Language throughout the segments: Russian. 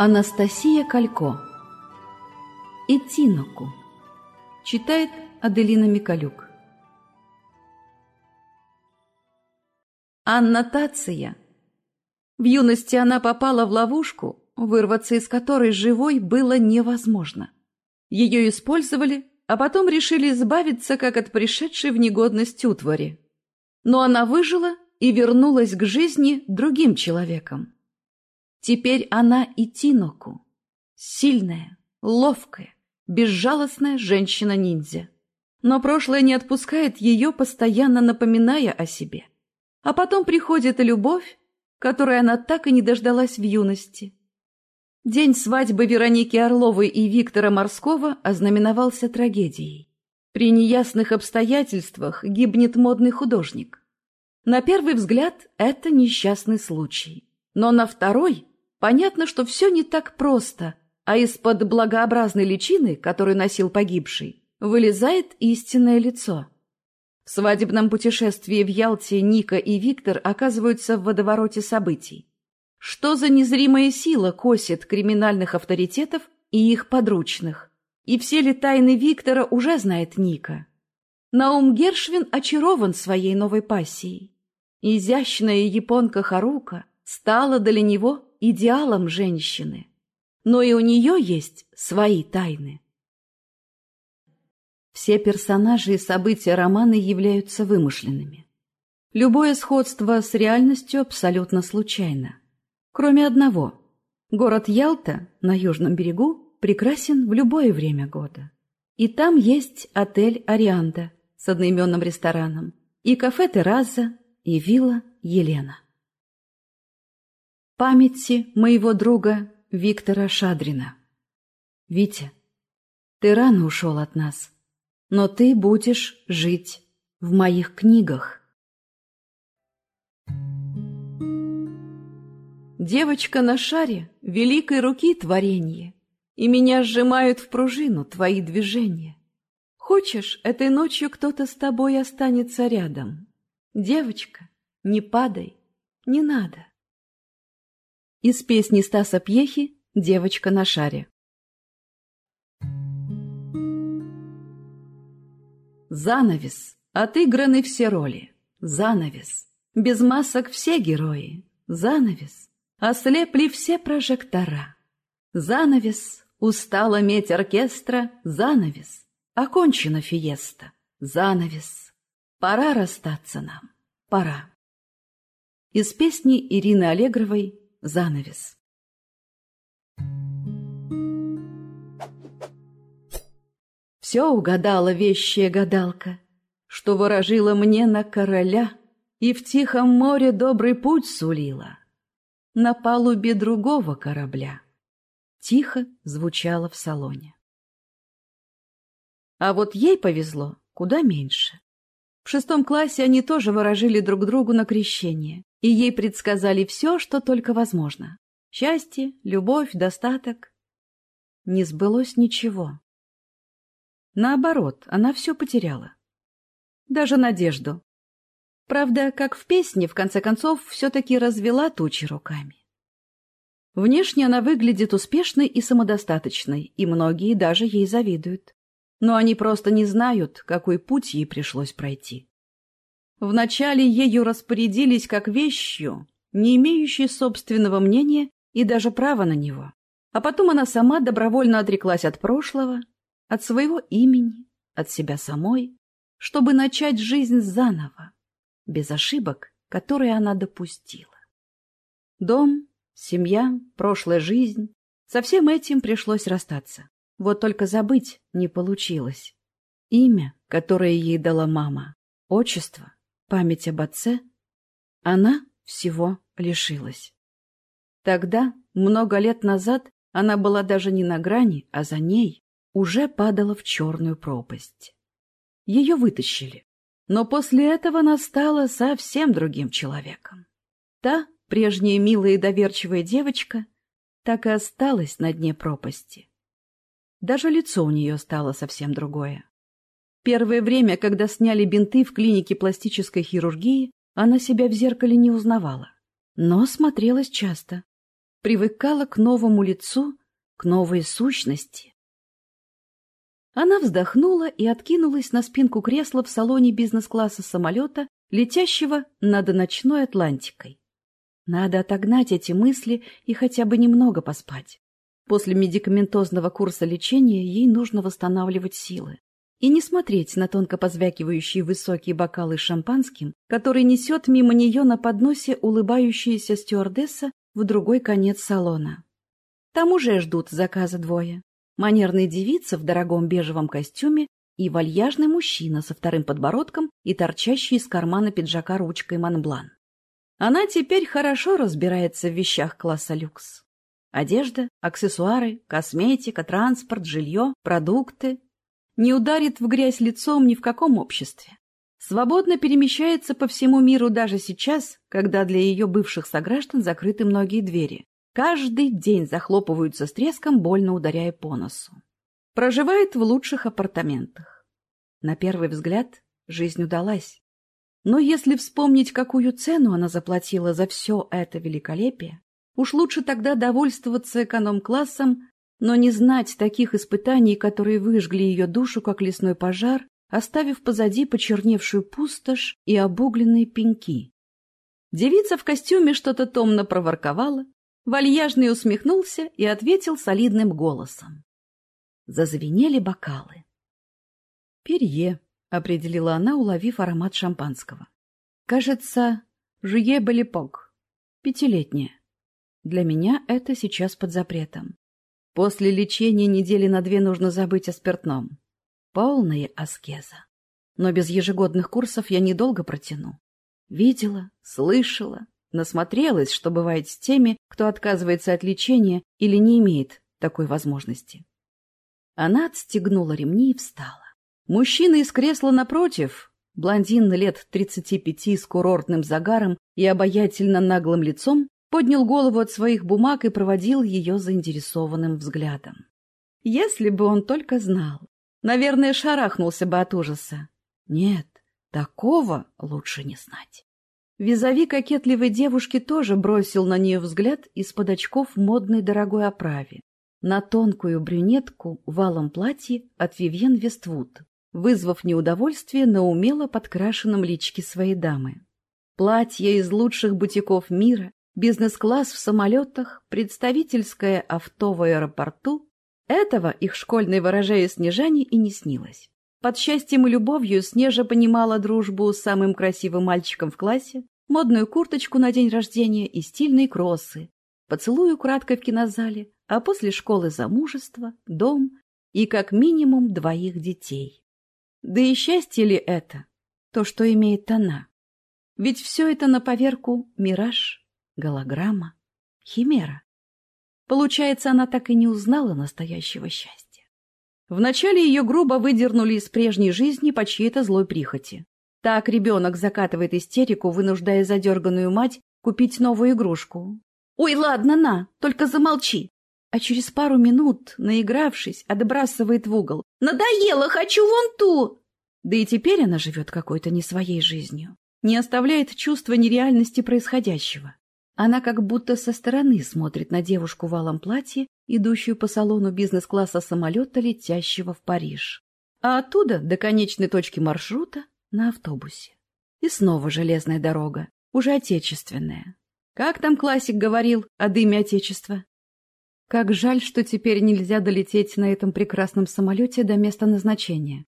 Анастасия Калько Этиноку Читает Аделина Микалюк Аннотация В юности она попала в ловушку, вырваться из которой живой было невозможно. Ее использовали, а потом решили избавиться, как от пришедшей в негодность утвари. Но она выжила и вернулась к жизни другим человеком. Теперь она и Тиноку. Сильная, ловкая, безжалостная женщина-ниндзя. Но прошлое не отпускает ее, постоянно напоминая о себе. А потом приходит любовь, которой она так и не дождалась в юности. День свадьбы Вероники Орловой и Виктора Морского ознаменовался трагедией. При неясных обстоятельствах гибнет модный художник. На первый взгляд это несчастный случай. Но на второй понятно, что все не так просто, а из-под благообразной личины, которую носил погибший, вылезает истинное лицо. В свадебном путешествии в Ялте Ника и Виктор оказываются в водовороте событий. Что за незримая сила косит криминальных авторитетов и их подручных? И все ли тайны Виктора уже знает Ника? Наум Гершвин очарован своей новой пассией. Изящная японка Харука стала для него идеалом женщины. Но и у нее есть свои тайны. Все персонажи и события романа являются вымышленными. Любое сходство с реальностью абсолютно случайно. Кроме одного. Город Ялта на южном берегу прекрасен в любое время года. И там есть отель «Арианда» с одноименным рестораном, и кафе «Терраза», и вилла «Елена». Памяти моего друга Виктора Шадрина. Витя, ты рано ушел от нас, но ты будешь жить в моих книгах. Девочка на шаре великой руки творенье, И меня сжимают в пружину твои движения. Хочешь, этой ночью кто-то с тобой останется рядом? Девочка, не падай, не надо. Из песни Стаса Пьехи «Девочка на шаре». Занавес, отыграны все роли. Занавес, без масок все герои. Занавес, Ослепли все прожектора. Занавес, устала медь оркестра, занавес. Окончена фиеста, занавес. Пора расстаться нам, пора. Из песни Ирины Аллегровой «Занавес». Все угадала вещая гадалка, Что ворожила мне на короля И в тихом море добрый путь сулила на палубе другого корабля. Тихо звучало в салоне. А вот ей повезло куда меньше. В шестом классе они тоже выражили друг другу на крещение, и ей предсказали все, что только возможно. Счастье, любовь, достаток. Не сбылось ничего. Наоборот, она все потеряла. Даже надежду. Правда, как в песне, в конце концов, все-таки развела тучи руками. Внешне она выглядит успешной и самодостаточной, и многие даже ей завидуют. Но они просто не знают, какой путь ей пришлось пройти. Вначале ею распорядились как вещью, не имеющей собственного мнения и даже права на него. А потом она сама добровольно отреклась от прошлого, от своего имени, от себя самой, чтобы начать жизнь заново без ошибок, которые она допустила. Дом, семья, прошлая жизнь — со всем этим пришлось расстаться. Вот только забыть не получилось. Имя, которое ей дала мама, отчество, память об отце — она всего лишилась. Тогда, много лет назад, она была даже не на грани, а за ней уже падала в черную пропасть. Ее вытащили. Но после этого она стала совсем другим человеком. Та, прежняя милая и доверчивая девочка, так и осталась на дне пропасти. Даже лицо у нее стало совсем другое. Первое время, когда сняли бинты в клинике пластической хирургии, она себя в зеркале не узнавала. Но смотрелась часто. привыкала к новому лицу, к новой сущности. Она вздохнула и откинулась на спинку кресла в салоне бизнес-класса самолета, летящего над ночной Атлантикой. Надо отогнать эти мысли и хотя бы немного поспать. После медикаментозного курса лечения ей нужно восстанавливать силы. И не смотреть на тонко позвякивающие высокие бокалы с шампанским, который несет мимо нее на подносе улыбающаяся стюардесса в другой конец салона. Там уже ждут заказа двое. Манерная девица в дорогом бежевом костюме и вальяжный мужчина со вторым подбородком и торчащий из кармана пиджака ручкой Монблан. Она теперь хорошо разбирается в вещах класса люкс. Одежда, аксессуары, косметика, транспорт, жилье, продукты. Не ударит в грязь лицом ни в каком обществе. Свободно перемещается по всему миру даже сейчас, когда для ее бывших сограждан закрыты многие двери. Каждый день захлопываются с треском, больно ударяя по носу. Проживает в лучших апартаментах. На первый взгляд жизнь удалась. Но если вспомнить, какую цену она заплатила за все это великолепие, уж лучше тогда довольствоваться эконом-классом, но не знать таких испытаний, которые выжгли ее душу, как лесной пожар, оставив позади почерневшую пустошь и обугленные пеньки. Девица в костюме что-то томно проворковала, вальяжный усмехнулся и ответил солидным голосом. Зазвенели бокалы. «Перье», — определила она, уловив аромат шампанского. «Кажется, жуе балипок. Пятилетняя. Для меня это сейчас под запретом. После лечения недели на две нужно забыть о спиртном. Полная аскеза. Но без ежегодных курсов я недолго протяну. Видела, слышала, насмотрелась, что бывает с теми, кто отказывается от лечения или не имеет такой возможности. Она отстегнула ремни и встала. Мужчина из кресла напротив, блондин лет тридцати пяти с курортным загаром и обаятельно наглым лицом, поднял голову от своих бумаг и проводил ее заинтересованным взглядом. Если бы он только знал, наверное, шарахнулся бы от ужаса. Нет, такого лучше не знать. Визави кокетливой девушки тоже бросил на нее взгляд из-под очков модной дорогой оправе, на тонкую брюнетку в алом платье от Вивьен Вествуд, вызвав неудовольствие на умело подкрашенном личке своей дамы. Платье из лучших бутиков мира, бизнес-класс в самолетах, представительское авто в аэропорту — этого их школьной ворожее Снежане и не снилось. Под счастьем и любовью Снежа понимала дружбу с самым красивым мальчиком в классе, модную курточку на день рождения и стильные кроссы, поцелую краткой в кинозале, а после школы замужество, дом и как минимум двоих детей. Да и счастье ли это, то, что имеет она? Ведь все это на поверку мираж, голограмма, химера. Получается, она так и не узнала настоящего счастья. Вначале ее грубо выдернули из прежней жизни по чьей-то злой прихоти. Так ребенок закатывает истерику, вынуждая задерганную мать купить новую игрушку. «Ой, ладно, на, только замолчи!» а через пару минут, наигравшись, отбрасывает в угол. «Надоело, хочу вон ту!» Да и теперь она живет какой-то не своей жизнью, не оставляет чувства нереальности происходящего. Она как будто со стороны смотрит на девушку в алом платье, идущую по салону бизнес-класса самолета, летящего в Париж. А оттуда до конечной точки маршрута на автобусе. И снова железная дорога, уже отечественная. Как там классик говорил о дыме Отечества? Как жаль, что теперь нельзя долететь на этом прекрасном самолете до места назначения.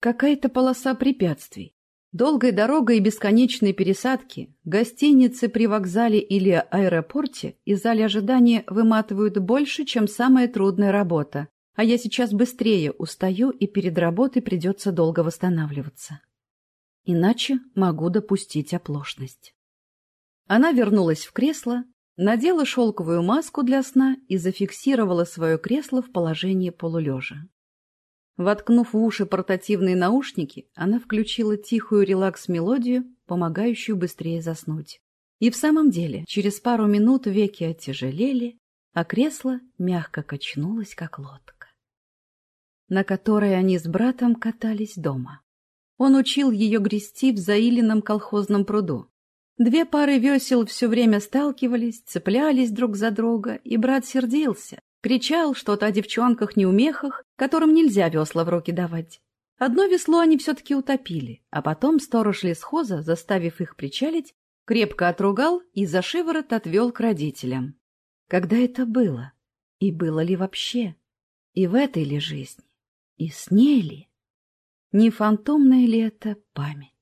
Какая-то полоса препятствий. Долгая дорога и бесконечные пересадки, гостиницы при вокзале или аэропорте и зале ожидания выматывают больше, чем самая трудная работа, а я сейчас быстрее устаю и перед работой придется долго восстанавливаться. Иначе могу допустить оплошность. Она вернулась в кресло, надела шелковую маску для сна и зафиксировала свое кресло в положении полулежа. Воткнув в уши портативные наушники, она включила тихую релакс-мелодию, помогающую быстрее заснуть. И в самом деле, через пару минут веки оттяжелели, а кресло мягко качнулось, как лодка, на которой они с братом катались дома. Он учил ее грести в заиленном колхозном пруду. Две пары весел все время сталкивались, цеплялись друг за друга, и брат сердился, кричал что-то о девчонках-неумехах, которым нельзя весла в руки давать. Одно весло они все-таки утопили, а потом сторож лесхоза, заставив их причалить, крепко отругал и за шиворот отвел к родителям. Когда это было? И было ли вообще? И в этой ли жизни? И с ней ли? Не фантомная ли это память?